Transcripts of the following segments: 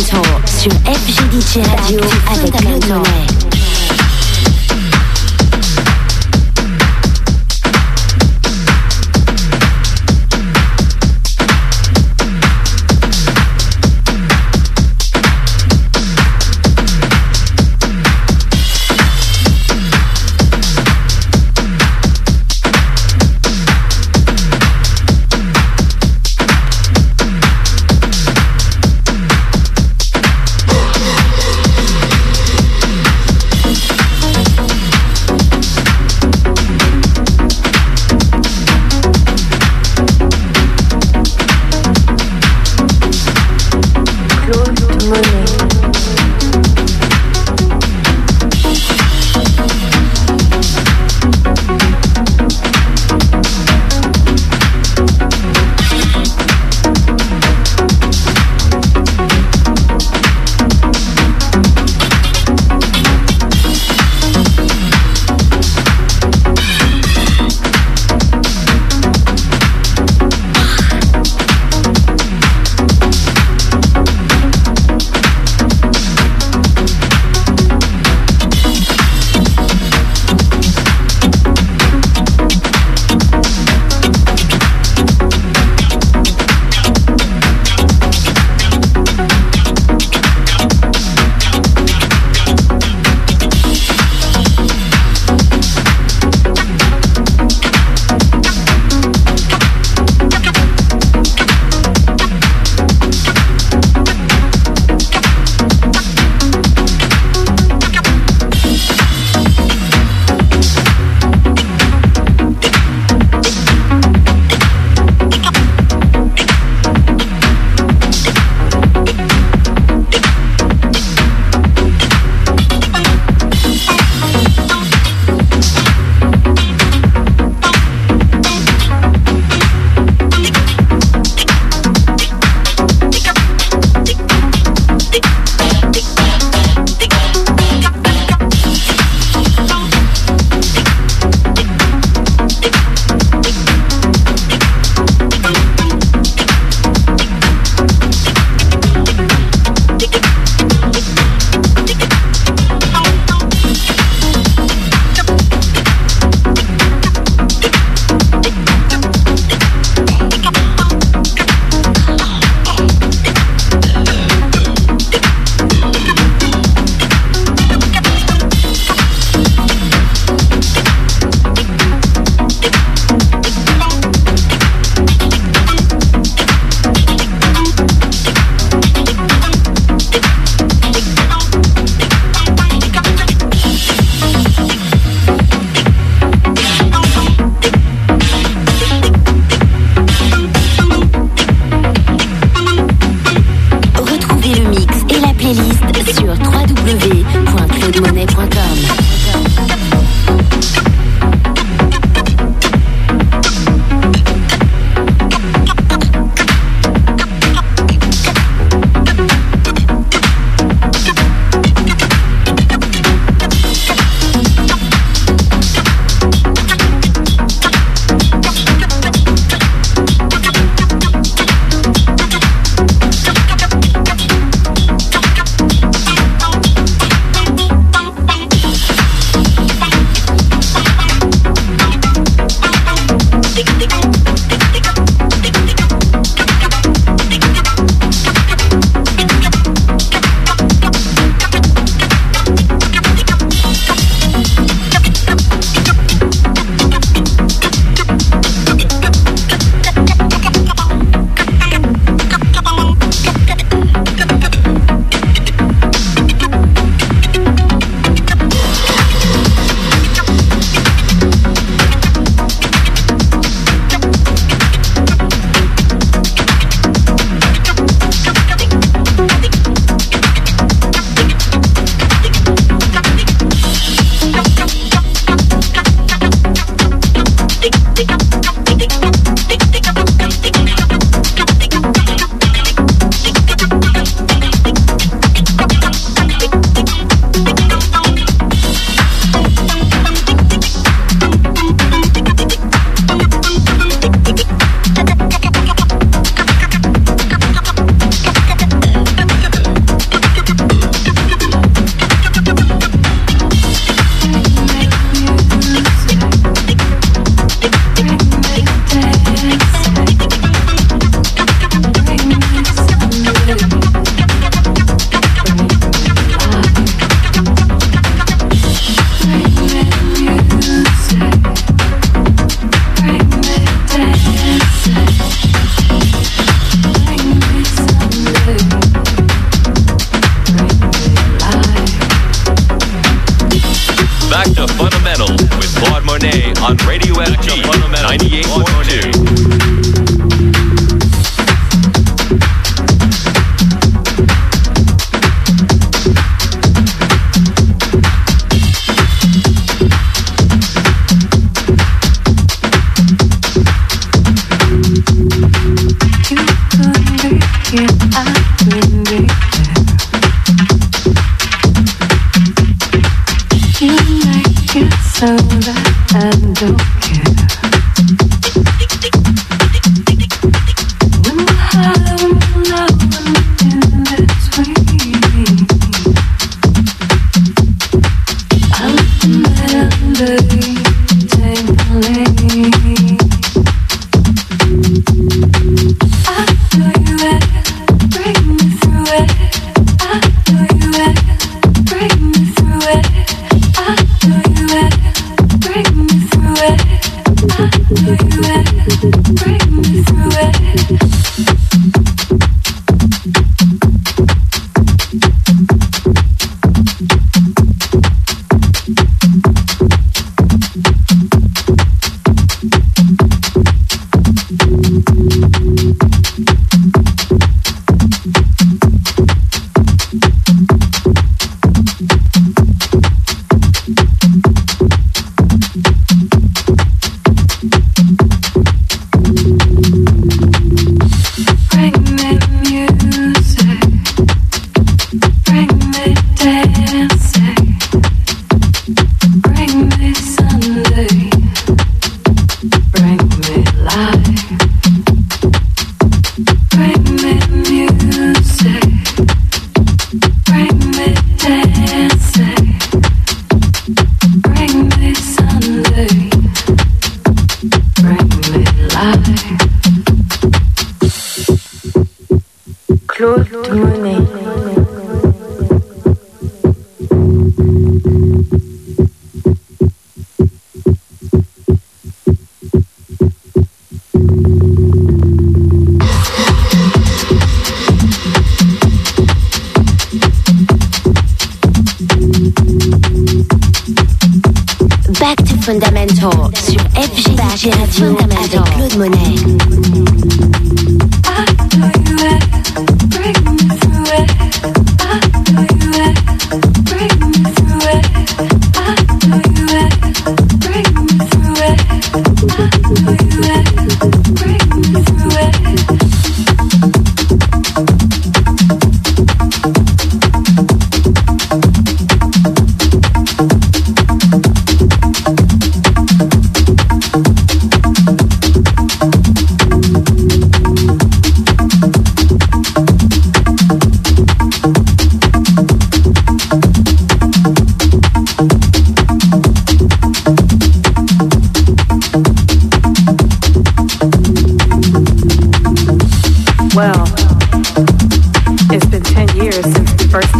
Sur FGDJ Radio avec Claude Monet.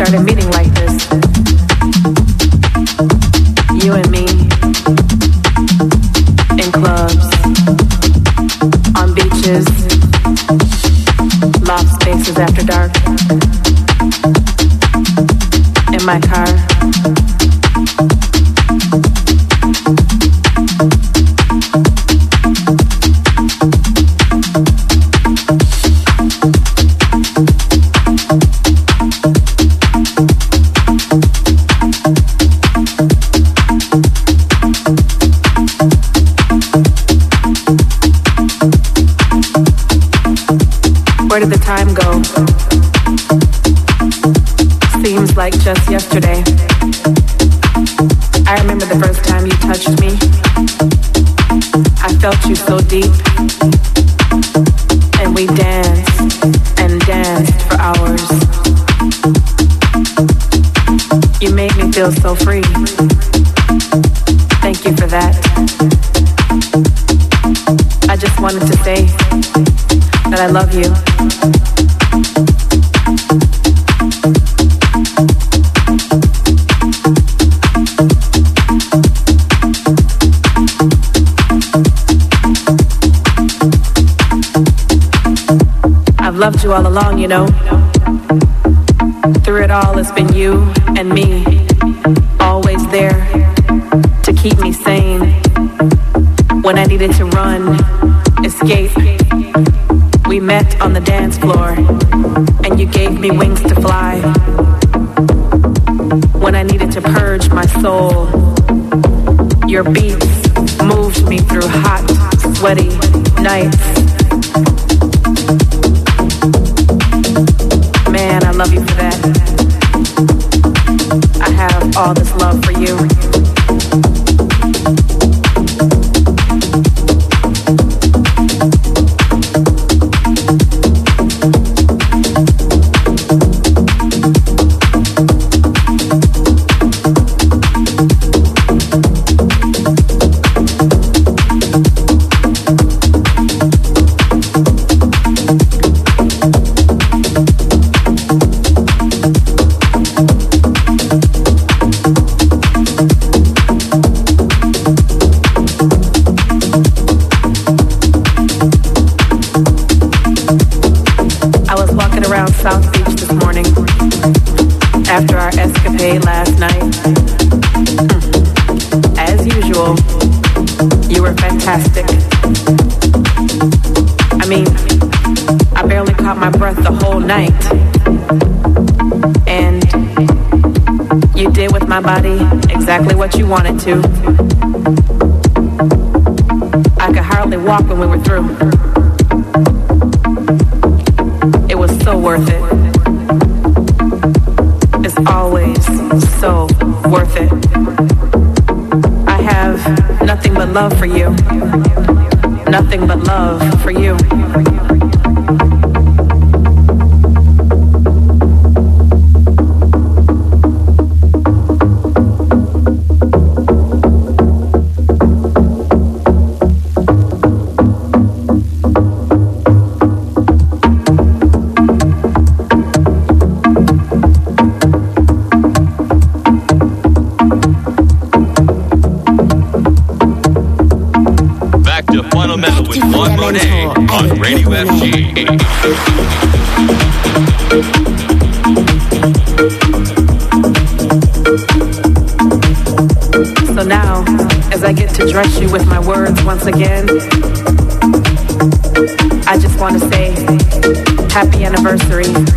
Loved moves me through hot, sweaty nights. Man, I love you for that. I have all this love for you. wanted to. Happy anniversary.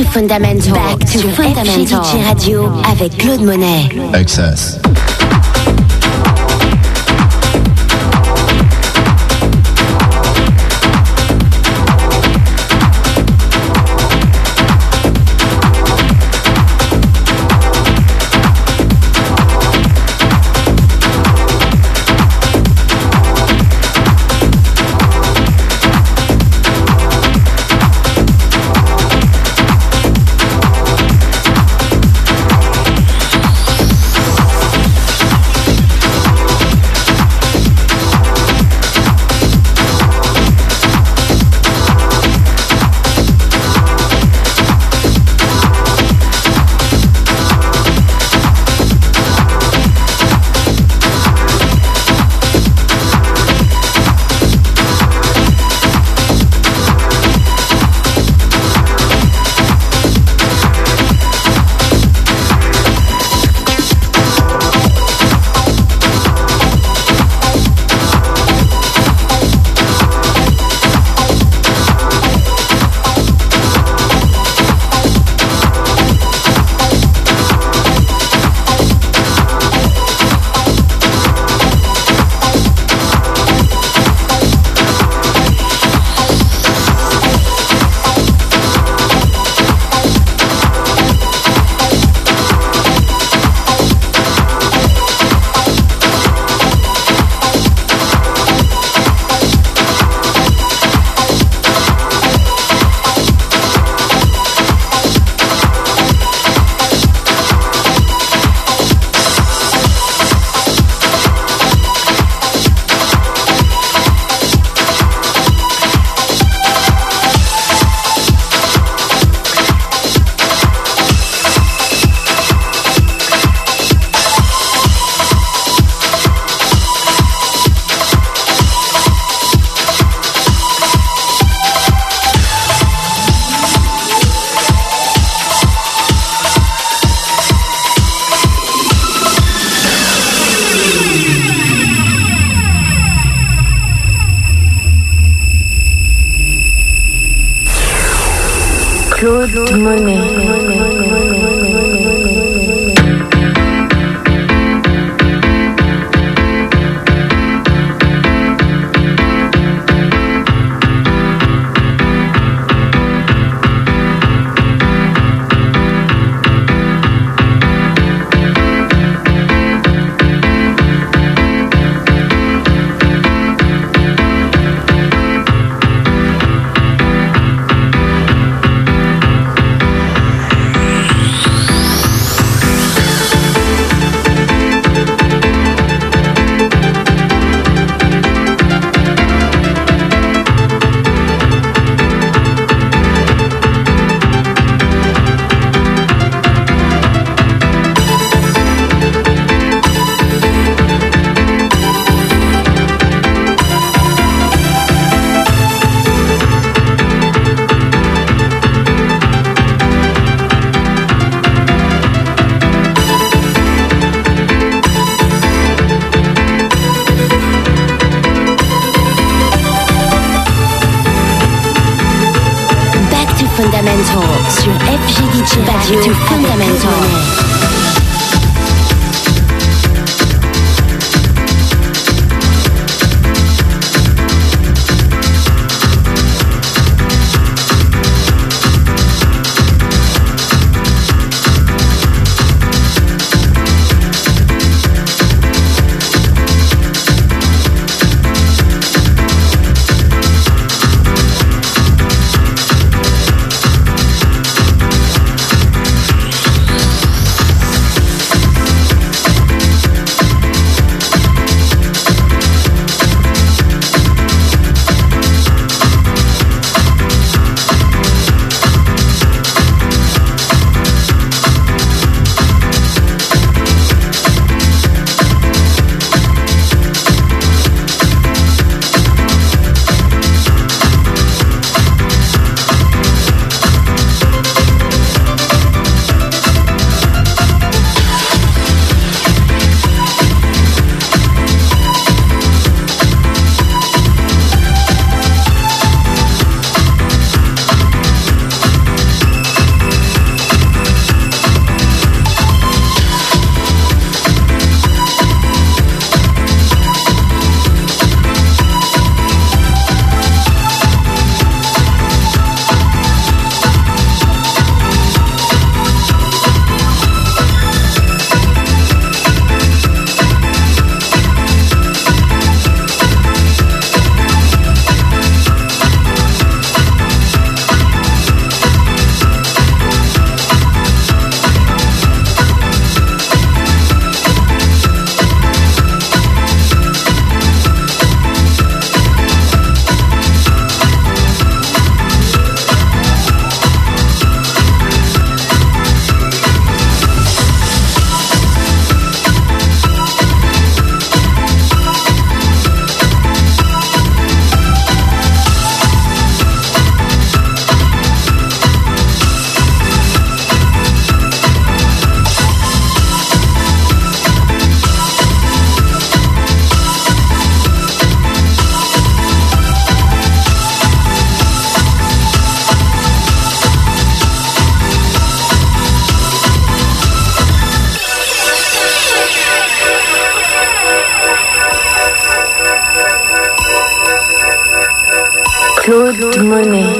Fundamental. Back to Fundamental. Radio avec Claude Monet. Access. good morning. Claude Monet.